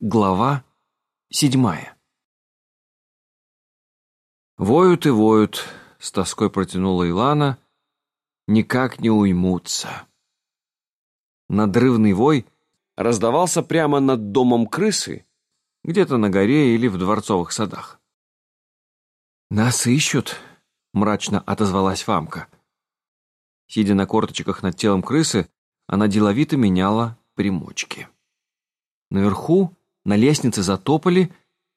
Глава седьмая. «Воют и воют», — с тоской протянула Илана, — «никак не уймутся». Надрывный вой раздавался прямо над домом крысы, где-то на горе или в дворцовых садах. «Нас ищут», — мрачно отозвалась Фамка. Сидя на корточках над телом крысы, она деловито меняла примочки. Наверху на лестнице затопали,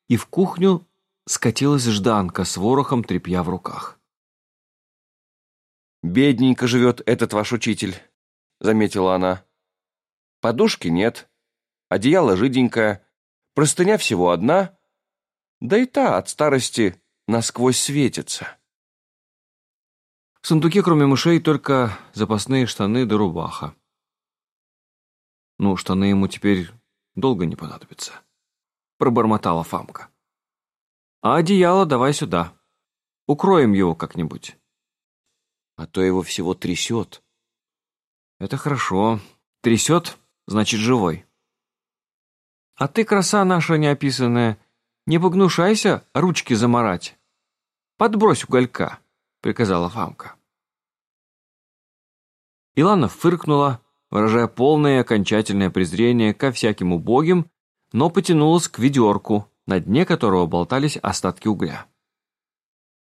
и в кухню скатилась Жданка с ворохом тряпья в руках. «Бедненько живет этот ваш учитель», — заметила она. «Подушки нет, одеяло жиденькое, простыня всего одна, да и та от старости насквозь светится». В сундуке, кроме мышей, только запасные штаны да рубаха. Ну, штаны ему теперь долго не понадобится», — пробормотала Фамка. «А одеяло давай сюда. Укроем его как-нибудь». «А то его всего трясет». «Это хорошо. Трясет, значит, живой». «А ты, краса наша неописанная, не погнушайся ручки заморать. Подбрось уголька», — приказала Фамка. Илана фыркнула, выражая полное и окончательное презрение ко всяким убогим, но потянулась к ведерку, на дне которого болтались остатки угля.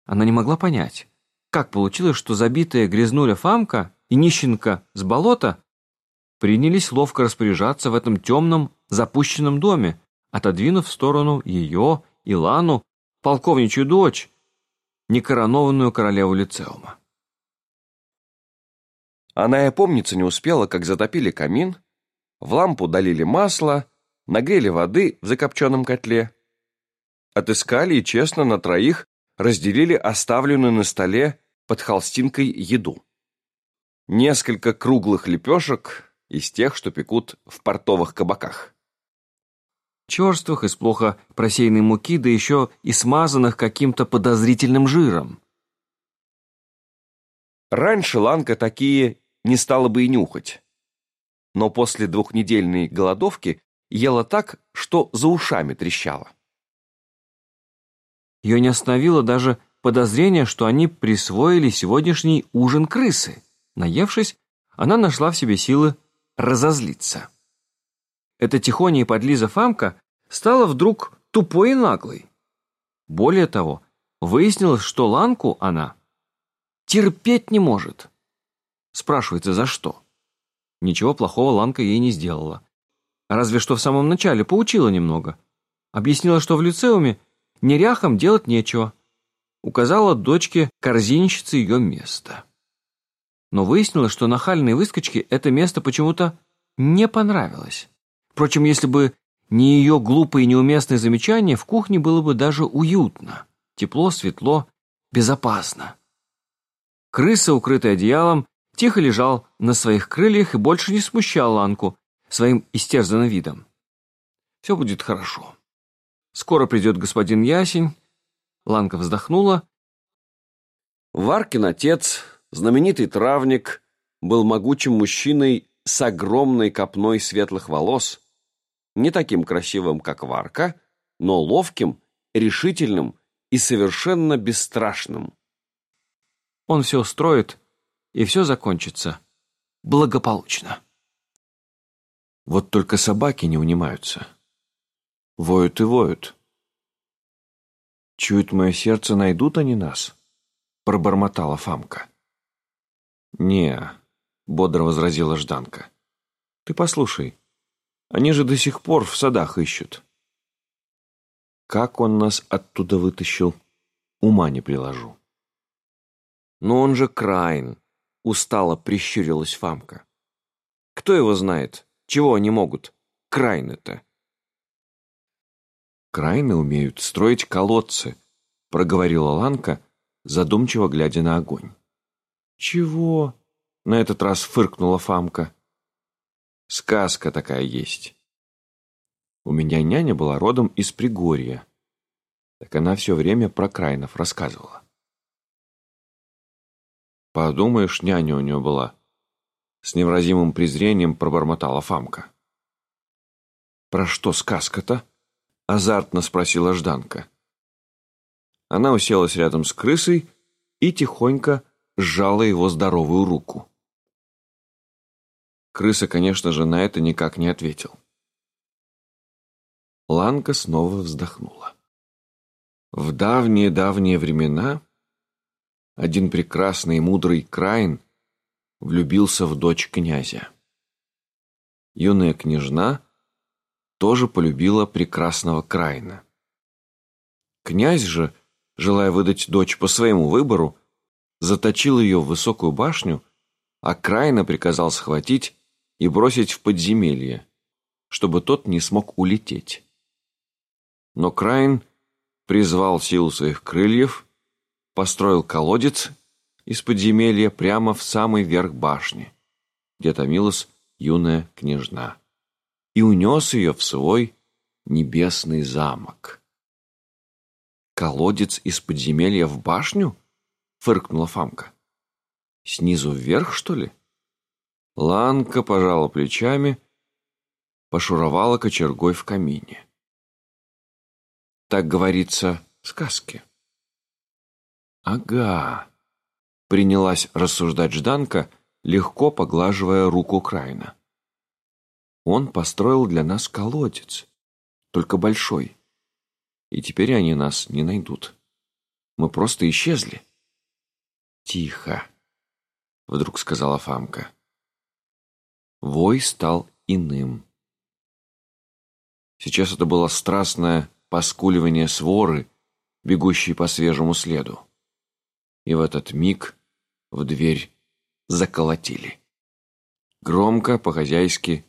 Она не могла понять, как получилось, что забитая грязнуля Фамка и нищенка с болота принялись ловко распоряжаться в этом темном, запущенном доме, отодвинув в сторону ее, Илану, полковничью дочь, некоронованную королеву Лицеума. Она и помниться не успела, как затопили камин, в лампу долили масло, нагрели воды в закопченном котле. Отыскали и честно на троих разделили оставленную на столе под холстинкой еду. Несколько круглых лепешек из тех, что пекут в портовых кабаках. Черствых из плохо просеянной муки, да еще и смазанных каким-то подозрительным жиром. Раньше Ланка такие не стала бы и нюхать. Но после двухнедельной голодовки ела так, что за ушами трещала. Ее не остановило даже подозрение, что они присвоили сегодняшний ужин крысы. Наевшись, она нашла в себе силы разозлиться. Эта тихоня и подлиза Фамка стала вдруг тупой и наглой. Более того, выяснилось, что Ланку она терпеть не может. Спрашивается, за что? Ничего плохого Ланка ей не сделала. Разве что в самом начале поучила немного. Объяснила, что в лицеуме неряхам делать нечего. Указала дочке корзинщице ее место. Но выяснилось, что нахальной выскочке это место почему-то не понравилось. Впрочем, если бы не ее глупые неуместные замечания, в кухне было бы даже уютно. Тепло, светло, безопасно. Крыса, укрытая одеялом, тихо лежал на своих крыльях и больше не смущал Ланку своим истерзанным видом. Все будет хорошо. Скоро придет господин Ясень. Ланка вздохнула. Варкин отец, знаменитый травник, был могучим мужчиной с огромной копной светлых волос, не таким красивым, как Варка, но ловким, решительным и совершенно бесстрашным. Он все устроит, и все закончится благополучно. Вот только собаки не унимаются. Воют и воют. «Чует мое сердце, найдут они нас?» — пробормотала Фамка. «Не», — бодро возразила Жданка. «Ты послушай, они же до сих пор в садах ищут». Как он нас оттуда вытащил, ума не приложу. Но он же Крайн, Устало прищурилась Фамка. Кто его знает, чего они могут, крайны-то? Крайны умеют строить колодцы, проговорила Ланка, задумчиво глядя на огонь. Чего? На этот раз фыркнула Фамка. Сказка такая есть. У меня няня была родом из Пригорья. Так она все время про Крайнов рассказывала. Подумаешь, няня у нее была. С невразимым презрением пробормотала Фамка. Про что сказка-то? азартно спросила Жданка. Она уселась рядом с крысой и тихонько сжала его здоровую руку. Крыса, конечно же, на это никак не ответил. Ланка снова вздохнула. В давние-давние времена один прекрасный и мудрый Краин влюбился в дочь князя. Юная княжна тоже полюбила прекрасного Краина. Князь же, желая выдать дочь по своему выбору, заточил ее в высокую башню, а Краина приказал схватить и бросить в подземелье, чтобы тот не смог улететь. Но Крайн призвал силу своих крыльев, построил колодец из подземелья прямо в самый верх башни, где томилась юная княжна, и унес ее в свой небесный замок. «Колодец из подземелья в башню?» — фыркнула Фамка. «Снизу вверх, что ли?» Ланка пожала плечами, пошуровала кочергой в камине так говорится, сказки. Ага, принялась рассуждать Жданка, легко поглаживая руку Крайна. Он построил для нас колодец, только большой. И теперь они нас не найдут. Мы просто исчезли. Тихо, вдруг сказала Фамка. Вой стал иным. Сейчас это было страстное поскуливание своры, бегущей по свежему следу. И в этот миг в дверь заколотили. Громко, по-хозяйски,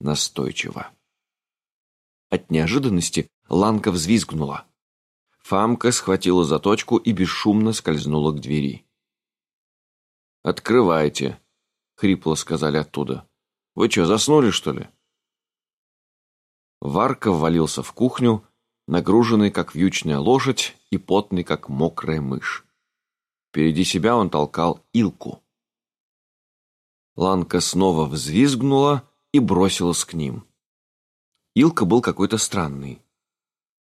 настойчиво. От неожиданности Ланка взвизгнула. Фамка схватила заточку и бесшумно скользнула к двери. «Открывайте», — хрипло сказали оттуда. «Вы что, заснули, что ли?» Варка ввалился в кухню, нагруженный, как вьючная лошадь, и потный, как мокрая мышь. Впереди себя он толкал Илку. Ланка снова взвизгнула и бросилась к ним. Илка был какой-то странный.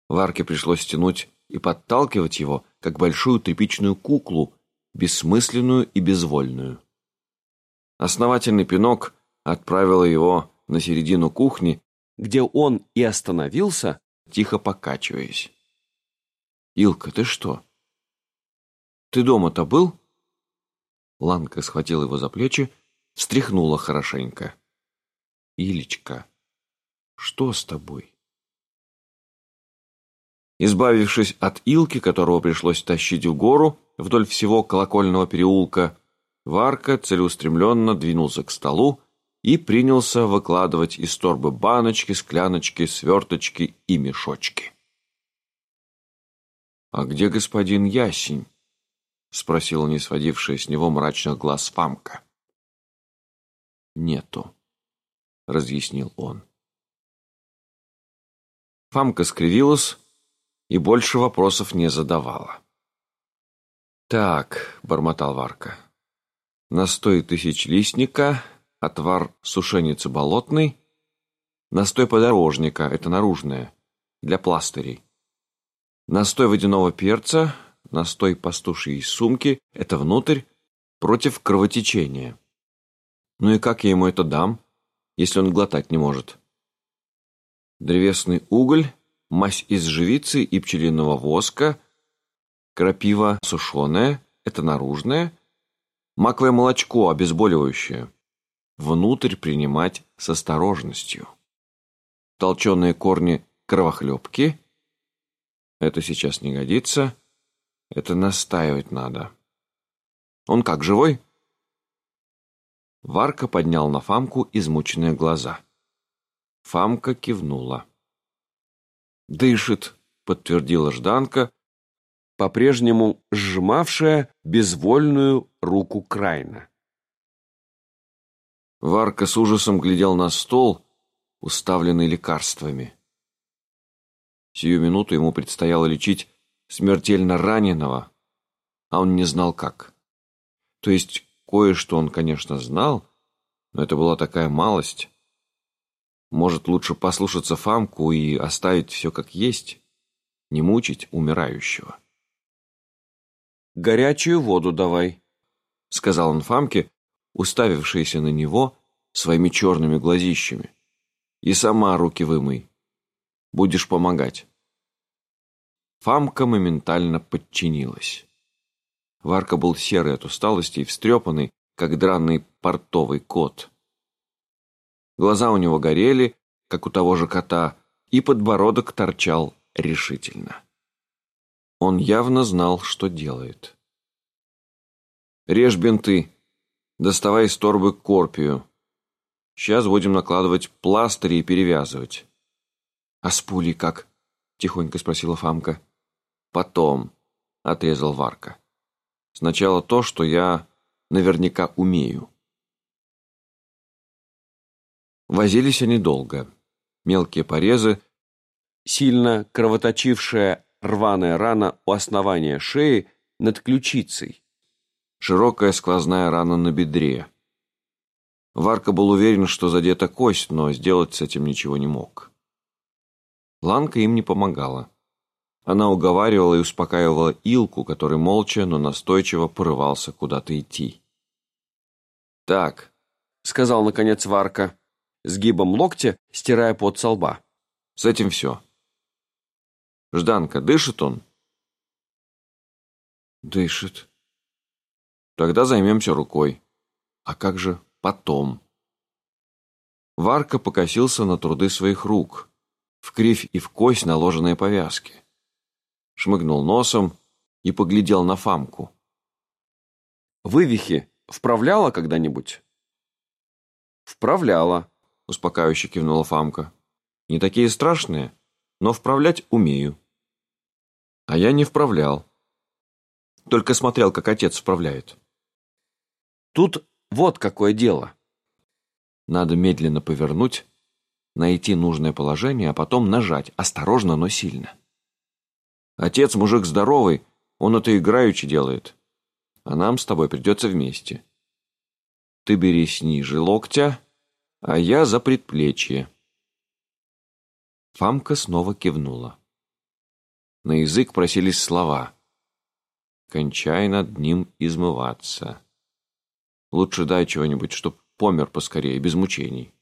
Варке пришлось тянуть и подталкивать его, как большую тряпичную куклу, бессмысленную и безвольную. Основательный пинок отправил его на середину кухни, где он и остановился, тихо покачиваясь. «Илка, ты что? Ты дома-то был?» Ланка схватила его за плечи, встряхнула хорошенько. «Илечка, что с тобой?» Избавившись от Илки, которого пришлось тащить в гору вдоль всего колокольного переулка, Варка целеустремленно двинулся к столу, и принялся выкладывать из торбы баночки, скляночки, сверточки и мешочки. «А где господин Ясень?» — спросила не сводившая с него мрачных глаз Фамка. «Нету», — разъяснил он. Фамка скривилась и больше вопросов не задавала. «Так», — бормотал Варка, — «настой тысячлистника, отвар сушеницы болотной, настой подорожника, это наружное, для пластырей, настой водяного перца, настой пастушьей сумки, это внутрь, против кровотечения. Ну и как я ему это дам, если он глотать не может? Древесный уголь, мазь из живицы и пчелиного воска, крапива сушеная, это наружное, маковое молочко обезболивающее – внутрь принимать с осторожностью. Толченые корни кровохлебки – это сейчас не годится, это настаивать надо. Он как, живой? Варка поднял на Фамку измученные глаза. Фамка кивнула. «Дышит», — подтвердила Жданка, по-прежнему сжимавшая безвольную руку Крайна. Варка с ужасом глядел на стол, уставленный лекарствами. Сию минуту ему предстояло лечить смертельно раненого, а он не знал как. То есть кое-что он, конечно, знал, но это была такая малость. Может, лучше послушаться Фамку и оставить все как есть, не мучить умирающего. «Горячую воду давай», — сказал он Фамке, уставившийся на него своими черными глазищами. «И сама руки вымой. Будешь помогать». Фамка моментально подчинилась. Варка был серый от усталости и встрепанный, как драный портовый кот. Глаза у него горели, как у того же кота, и подбородок торчал решительно. Он явно знал, что делает. «Режь бинты. Доставай из торбы корпию. Сейчас будем накладывать пластыри и перевязывать». «А с пулей как?» — тихонько спросила Фамка. «Потом», — отрезал Варка. «Сначала то, что я наверняка умею». Возились они долго. Мелкие порезы, сильно кровоточившая рваная рана у основания шеи над ключицей, широкая сквозная рана на бедре. Варка был уверен, что задета кость, но сделать с этим ничего не мог. Ланка им не помогала. Она уговаривала и успокаивала Илку, который молча, но настойчиво порывался куда-то идти. «Так», — сказал наконец Варка, сгибом локтя, стирая пот со лба. «С этим все. Жданка, дышит он?» «Дышит». «Тогда займемся рукой. А как же потом?» Варка покосился на труды своих рук, в кривь и в кость наложенные повязки шмыгнул носом и поглядел на Фамку. «Вывихи вправляла когда-нибудь?» «Вправляла», — успокаивающе кивнула Фамка. «Не такие страшные, но вправлять умею». «А я не вправлял. Только смотрел, как отец вправляет». «Тут вот какое дело». Надо медленно повернуть, найти нужное положение, а потом нажать, осторожно, но сильно. Отец мужик здоровый, он это играючи делает. А нам с тобой придется вместе. Ты берись ниже локтя, а я за предплечье. Фамка снова кивнула. На язык просились слова. Кончай над ним измываться. Лучше дай чего-нибудь, чтоб помер поскорее, без мучений.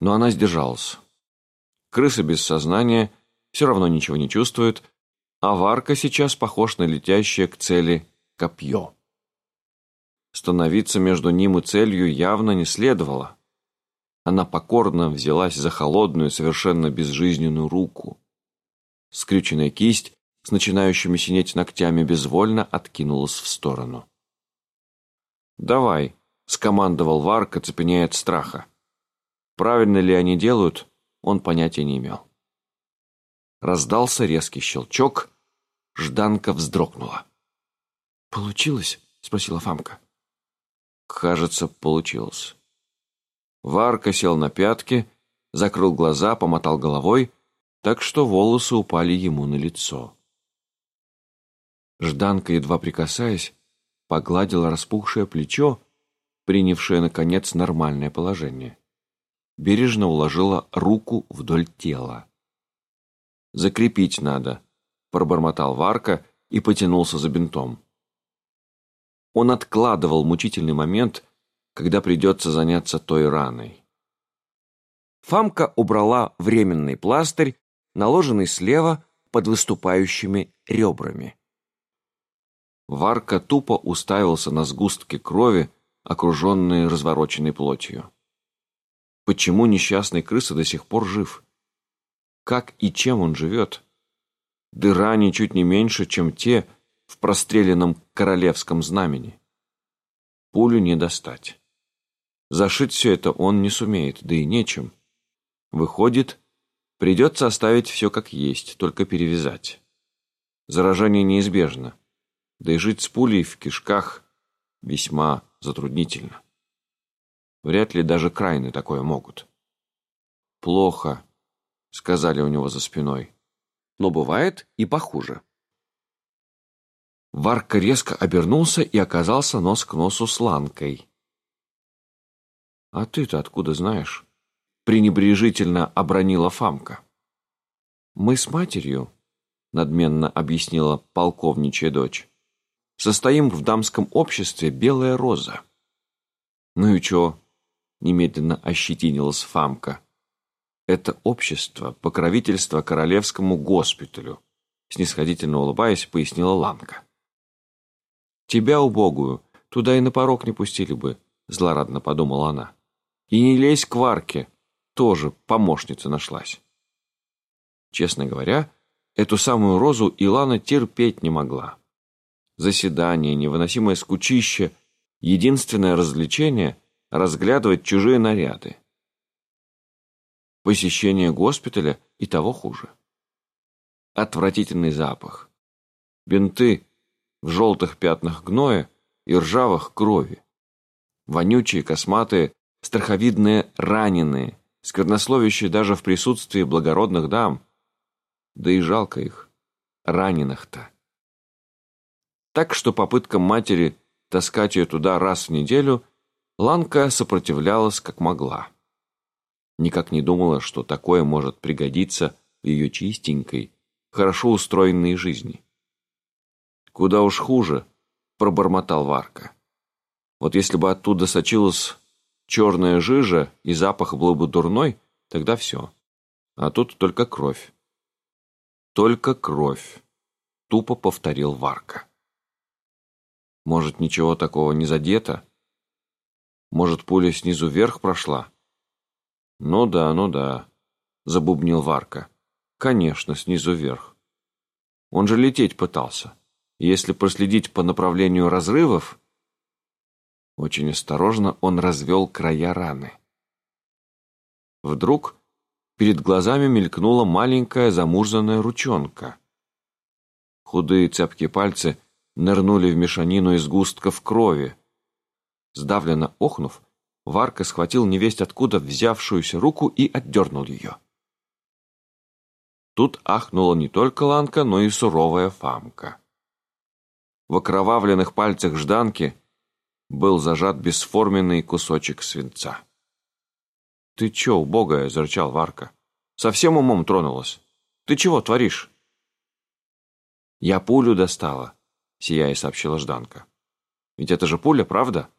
Но она сдержалась. Крыса без сознания — все равно ничего не чувствует, а Варка сейчас похож на летящее к цели копье. Становиться между ним и целью явно не следовало. Она покорно взялась за холодную, совершенно безжизненную руку. Скрюченная кисть с начинающими синеть ногтями безвольно откинулась в сторону. «Давай», — скомандовал Варка, цепеняя от страха. Правильно ли они делают, он понятия не имел. Раздался резкий щелчок. Жданка вздрогнула. «Получилось?» — спросила Фамка. «Кажется, получилось». Варка сел на пятки, закрыл глаза, помотал головой, так что волосы упали ему на лицо. Жданка, едва прикасаясь, погладила распухшее плечо, принявшее, наконец, нормальное положение. Бережно уложила руку вдоль тела. Закрепить надо», — пробормотал Варка и потянулся за бинтом. Он откладывал мучительный момент, когда придется заняться той раной. Фамка убрала временный пластырь, наложенный слева под выступающими ребрами. Варка тупо уставился на сгустки крови, окруженные развороченной плотью. Почему несчастный крыса до сих пор жив? Как и чем он живет. Дыра ничуть не меньше, чем те в простреленном королевском знамени. Пулю не достать. Зашить все это он не сумеет, да и нечем. Выходит, придется оставить все как есть, только перевязать. Заражение неизбежно, да и жить с пулей в кишках весьма затруднительно. Вряд ли даже крайны такое могут. Плохо, — сказали у него за спиной. «Но бывает и похуже». Варка резко обернулся и оказался нос к носу с Ланкой. «А ты-то откуда знаешь?» пренебрежительно обронила Фамка. «Мы с матерью», — надменно объяснила полковничья дочь, «состоим в дамском обществе «Белая роза». «Ну и чё?» — немедленно ощетинилась Фамка. «Это общество — покровительство королевскому госпиталю», — снисходительно улыбаясь, пояснила Ланка. «Тебя, убогую, туда и на порог не пустили бы», — злорадно подумала она. «И не лезь к Варке, тоже помощница нашлась». Честно говоря, эту самую розу Илана терпеть не могла. Заседание, невыносимое скучище, единственное развлечение — разглядывать чужие наряды. Посещение госпиталя и того хуже. Отвратительный запах. Бинты в желтых пятнах гноя и ржавых крови. Вонючие, косматые, страховидные раненые, сквернословящие даже в присутствии благородных дам. Да и жалко их, раненых-то. Так что попытка матери таскать ее туда раз в неделю Ланка сопротивлялась как могла. Никак не думала, что такое может пригодиться в ее чистенькой, хорошо устроенной жизни. «Куда уж хуже», — пробормотал Варка. «Вот если бы оттуда сочилась черная жижа и запах был бы дурной, тогда все. А тут только кровь». «Только кровь», — тупо повторил Варка. «Может, ничего такого не задето?» Может, пуля снизу вверх прошла? Ну да, ну да, забубнил Варка. Конечно, снизу вверх. Он же лететь пытался. Если проследить по направлению разрывов... Очень осторожно он развел края раны. Вдруг перед глазами мелькнула маленькая замурзанная ручонка. Худые цепкие пальцы нырнули в мешанину из густков крови, Сдавленно охнув, Варка схватил невесть откуда взявшуюся руку и отдернул ее. Тут ахнула не только Ланка, но и суровая Фамка. В окровавленных пальцах Жданки был зажат бесформенный кусочек свинца. «Ты че, убогая?» — зарычал Варка. «Совсем умом тронулась. Ты чего творишь?» «Я пулю достала», — сияя сообщила Жданка. «Ведь это же пуля, правда?»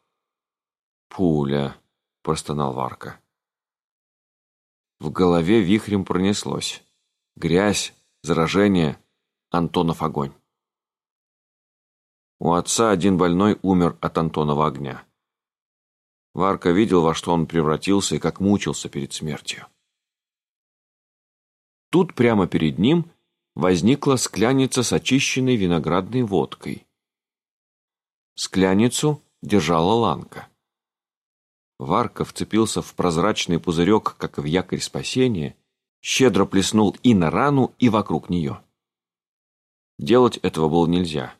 «Пуля», — простонал Варка. В голове вихрем пронеслось. Грязь, заражение, Антонов огонь. У отца один больной умер от Антонова огня. Варка видел, во что он превратился и как мучился перед смертью. Тут прямо перед ним возникла скляница с очищенной виноградной водкой. Скляницу держала Ланка. Варка вцепился в прозрачный пузырек, как в якорь спасения, щедро плеснул и на рану, и вокруг нее. Делать этого было нельзя.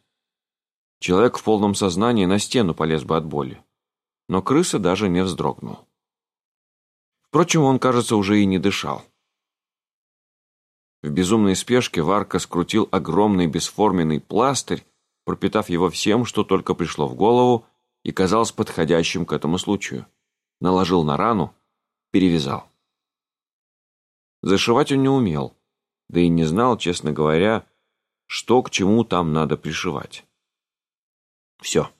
Человек в полном сознании на стену полез бы от боли. Но крыса даже не вздрогнул. Впрочем, он, кажется, уже и не дышал. В безумной спешке Варка скрутил огромный бесформенный пластырь, пропитав его всем, что только пришло в голову и казалось подходящим к этому случаю наложил на рану, перевязал. Зашивать он не умел, да и не знал, честно говоря, что к чему там надо пришивать. Все.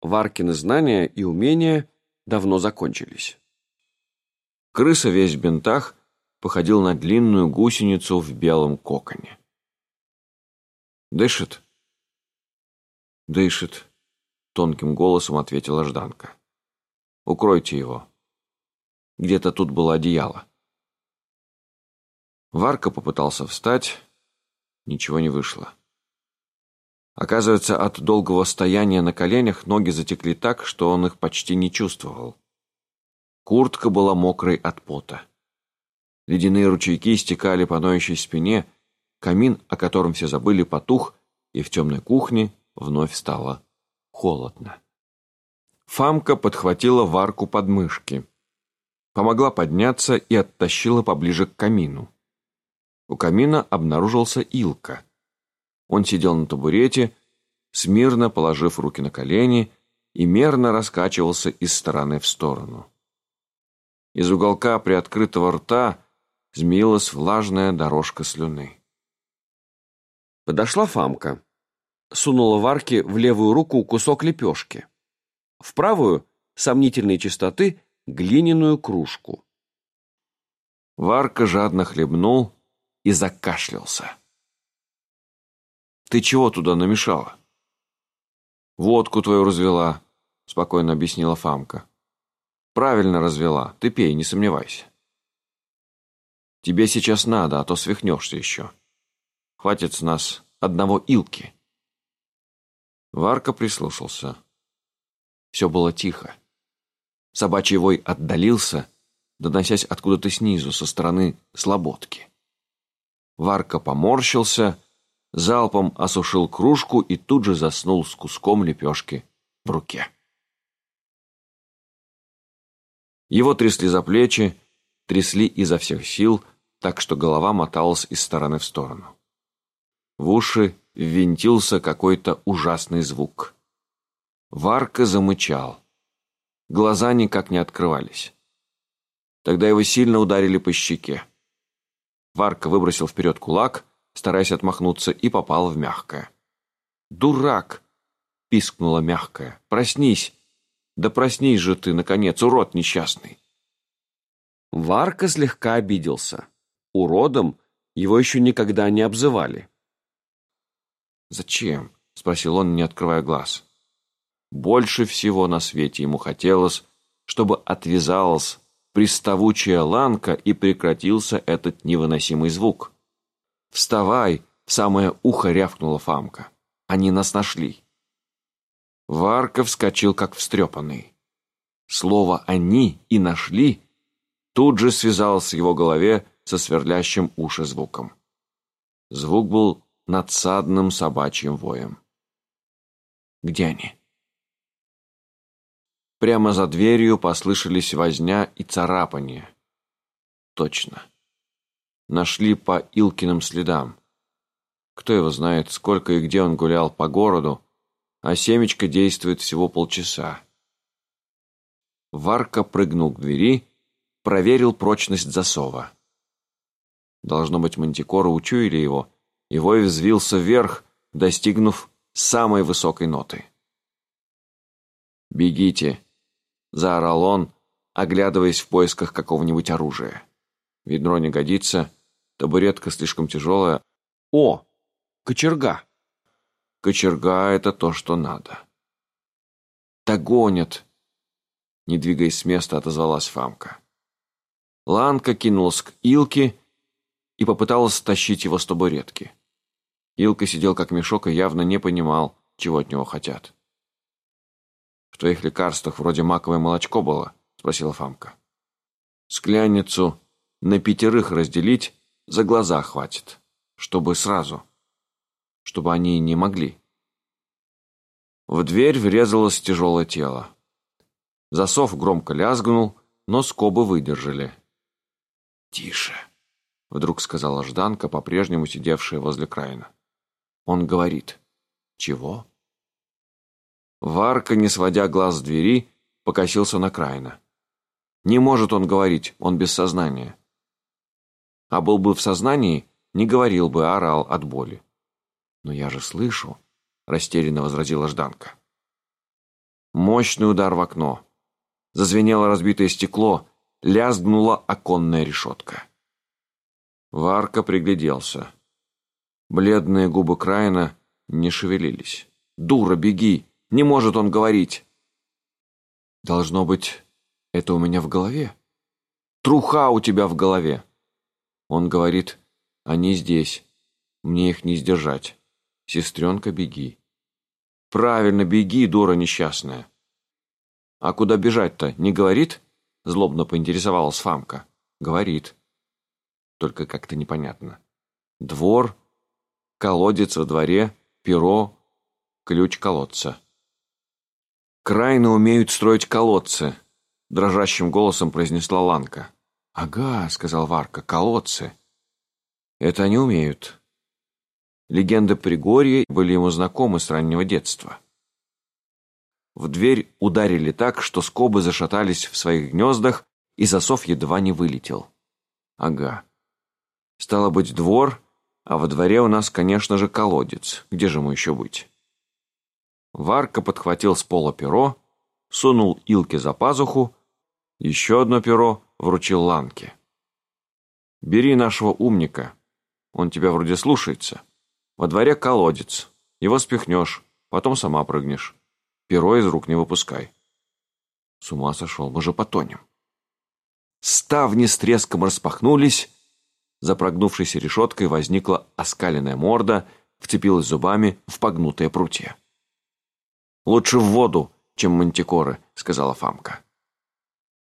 Варкины знания и умения давно закончились. Крыса весь в бинтах походил на длинную гусеницу в белом коконе. «Дышит?» «Дышит», — тонким голосом ответила Жданка. Укройте его. Где-то тут было одеяло. Варка попытался встать. Ничего не вышло. Оказывается, от долгого стояния на коленях ноги затекли так, что он их почти не чувствовал. Куртка была мокрой от пота. Ледяные ручейки стекали по ноющей спине, камин, о котором все забыли, потух, и в темной кухне вновь стало холодно. Фамка подхватила Варку под мышки. Помогла подняться и оттащила поближе к камину. У камина обнаружился Илка. Он сидел на табурете, смирно положив руки на колени и мерно раскачивался из стороны в сторону. Из уголка приоткрытого рта змеилась влажная дорожка слюны. Подошла Фамка. Сунула Варке в левую руку кусок лепешки. В правую, сомнительной чистоты, глиняную кружку. Варка жадно хлебнул и закашлялся. «Ты чего туда намешала?» «Водку твою развела», — спокойно объяснила Фамка. «Правильно развела. Ты пей, не сомневайся». «Тебе сейчас надо, а то свихнешься еще. Хватит с нас одного илки». Варка прислушался. Все было тихо. Собачий вой отдалился, доносясь откуда-то снизу, со стороны слободки. Варка поморщился, залпом осушил кружку и тут же заснул с куском лепешки в руке. Его трясли за плечи, трясли изо всех сил, так что голова моталась из стороны в сторону. В уши ввинтился какой-то ужасный звук. Варка замычал. Глаза никак не открывались. Тогда его сильно ударили по щеке. Варка выбросил вперед кулак, стараясь отмахнуться, и попал в мягкое. «Дурак!» — пискнула мягкая. «Проснись! Да проснись же ты, наконец, урод несчастный!» Варка слегка обиделся. Уродом его еще никогда не обзывали. «Зачем?» — спросил он, не открывая глаз. Больше всего на свете ему хотелось, чтобы отвязалась приставучая ланка и прекратился этот невыносимый звук. «Вставай!» — самое ухо рявкнула Фамка. «Они нас нашли!» Варка вскочил, как встрепанный. Слово «они» и «нашли» тут же связалось в его голове со сверлящим уши звуком. Звук был надсадным собачьим воем. «Где они?» Прямо за дверью послышались возня и царапания. Точно. Нашли по Илкиным следам. Кто его знает, сколько и где он гулял по городу, а семечко действует всего полчаса. Варка прыгнул к двери, проверил прочность засова. Должно быть, мантикоры учуяли его, и вой взвился вверх, достигнув самой высокой ноты. «Бегите!» — заорал он, оглядываясь в поисках какого-нибудь оружия. Ведро не годится, табуретка слишком тяжелая. О, кочерга! Кочерга — это то, что надо. «Догонят!» Не двигаясь с места, отозвалась Фамка. Ланка кинулась к Илке и попыталась стащить его с табуретки. Илка сидел как мешок и явно не понимал, чего от него хотят. «В твоих лекарствах вроде маковое молочко было?» – спросила Фамка. «Скляницу на пятерых разделить за глаза хватит, чтобы сразу, чтобы они не могли». В дверь врезалось тяжелое тело. Засов громко лязгнул, но скобы выдержали. «Тише», — вдруг сказала Жданка, по-прежнему сидевшая возле Крайна. «Он говорит». «Чего?» Варка, не сводя глаз с двери, покосился на Крайна. Не может он говорить, он без сознания. А был бы в сознании, не говорил бы, а орал от боли. «Но я же слышу», — растерянно возразила Жданка. Мощный удар в окно. Зазвенело разбитое стекло, лязгнула оконная решетка. Варка пригляделся. Бледные губы Крайна не шевелились. «Дура, беги!» Не может он говорить. Должно быть, это у меня в голове. Труха у тебя в голове. Он говорит, они здесь. Мне их не сдержать. Сестренка, беги. Правильно, беги, дура несчастная. А куда бежать-то, не говорит? Злобно поинтересовалась Фамка. Говорит. Только как-то непонятно. Двор, колодец во дворе, перо, ключ колодца. «Крайно умеют строить колодцы», — дрожащим голосом произнесла Ланка. «Ага», — сказал Варка, — «колодцы». «Это они умеют». Легенды Пригорья были ему знакомы с раннего детства. В дверь ударили так, что скобы зашатались в своих гнездах и засов едва не вылетел. Ага. Стало быть, двор, а во дворе у нас, конечно же, колодец. Где же ему еще быть? Варка подхватил с пола перо, сунул Илке за пазуху, еще одно перо вручил Ланке. «Бери нашего умника. Он тебя вроде слушается. Во дворе колодец. Его спихнешь, потом сама прыгнешь. Перо из рук не выпускай». С ума сошел, мы же потонем. Ставни с треском распахнулись, за прогнувшейся решеткой возникла оскаленная морда, вцепилась зубами в погнутые прутья. «Лучше в воду, чем мантикоры», — сказала Фамка.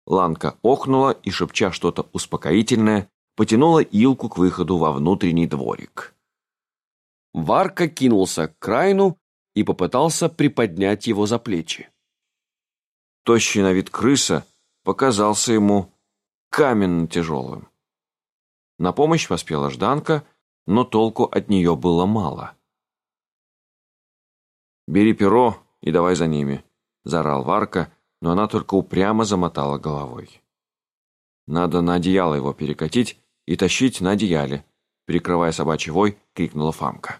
Ланка охнула и, шепча что-то успокоительное, потянула Илку к выходу во внутренний дворик. Варка кинулся к Крайну и попытался приподнять его за плечи. Тощий на вид крыса показался ему каменно тяжелым. На помощь поспела Жданка, но толку от нее было мало. «Бери перо и давай за ними», — заорал Варка, но она только упрямо замотала головой. «Надо на одеяло его перекатить и тащить на одеяле», — прикрывая собачий вой, крикнула Фамка.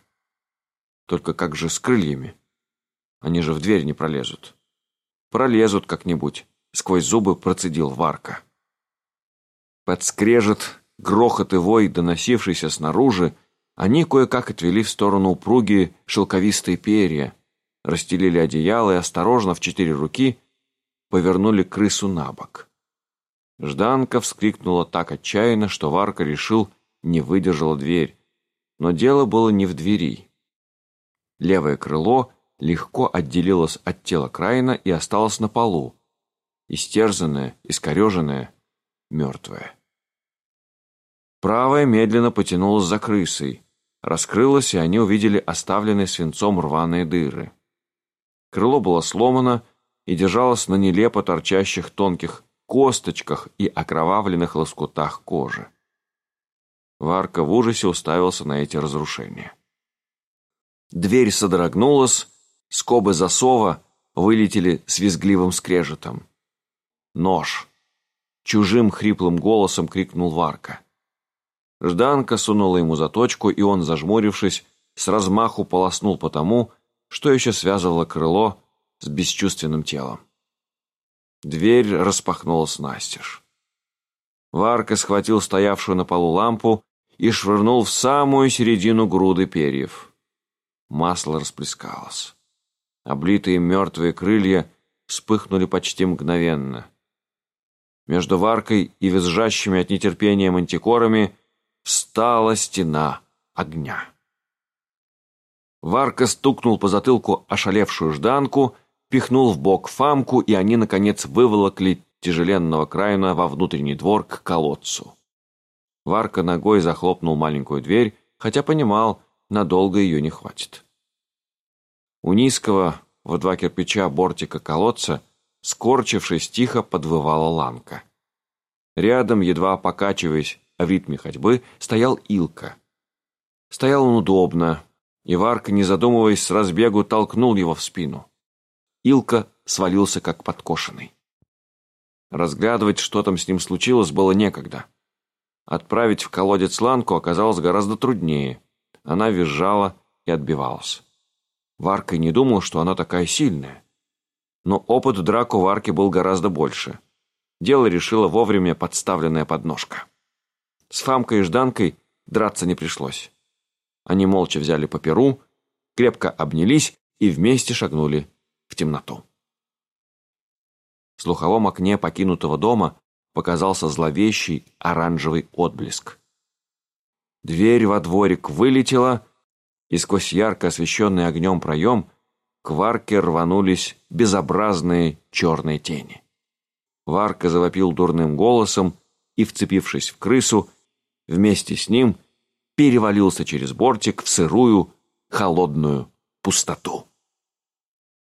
«Только как же с крыльями? Они же в дверь не пролезут». «Пролезут как-нибудь», — сквозь зубы процедил Варка. Подскрежет, грохот и вой, доносившийся снаружи, они кое-как отвели в сторону упругие шелковистые перья, расстелили одеяло и осторожно в четыре руки повернули крысу на бок. Жданка вскрикнула так отчаянно, что Варка решил, не выдержала дверь. Но дело было не в двери. Левое крыло легко отделилось от тела Крайна и осталось на полу, истерзанное, искореженное, мертвое. Правая медленно потянулась за крысой, раскрылась, и они увидели оставленные свинцом рваные дыры. Крыло было сломано и держалось на нелепо торчащих тонких косточках и окровавленных лоскутах кожи. Варка в ужасе уставился на эти разрушения. Дверь содрогнулась, скобы засова вылетели с визгливым скрежетом. «Нож!» — чужим хриплым голосом крикнул Варка. Жданка сунула ему заточку, и он, зажмурившись, с размаху полоснул по тому, что еще связывало крыло с бесчувственным телом. Дверь распахнулась настежь. Варка схватил стоявшую на полу лампу и швырнул в самую середину груды перьев. Масло расплескалось. Облитые мертвые крылья вспыхнули почти мгновенно. Между Варкой и визжащими от нетерпения мантикорами встала стена огня. Варка стукнул по затылку ошалевшую Жданку, пихнул в бок Фамку, и они, наконец, выволокли тяжеленного Крайна во внутренний двор к колодцу. Варка ногой захлопнул маленькую дверь, хотя понимал, надолго ее не хватит. У низкого, в два кирпича бортика колодца, скорчившись тихо, подвывала ланка. Рядом, едва покачиваясь в ритме ходьбы, стоял Илка. Стоял он удобно, и Варка, не задумываясь, с разбегу толкнул его в спину. Илка свалился как подкошенный. Разглядывать, что там с ним случилось, было некогда. Отправить в колодец ланку оказалось гораздо труднее. Она визжала и отбивалась. Варка не думал, что она такая сильная. Но опыт в драку Варки был гораздо больше. Дело решила вовремя подставленная подножка. С Фамкой и Жданкой драться не пришлось. Они молча взяли по перу, крепко обнялись и вместе шагнули в темноту. В слуховом окне покинутого дома показался зловещий оранжевый отблеск. Дверь во дворик вылетела, и сквозь ярко освещенный огнем проем к Варке рванулись безобразные черные тени. Варка завопил дурным голосом и, вцепившись в крысу, вместе с ним перевалился через бортик в сырую, холодную пустоту.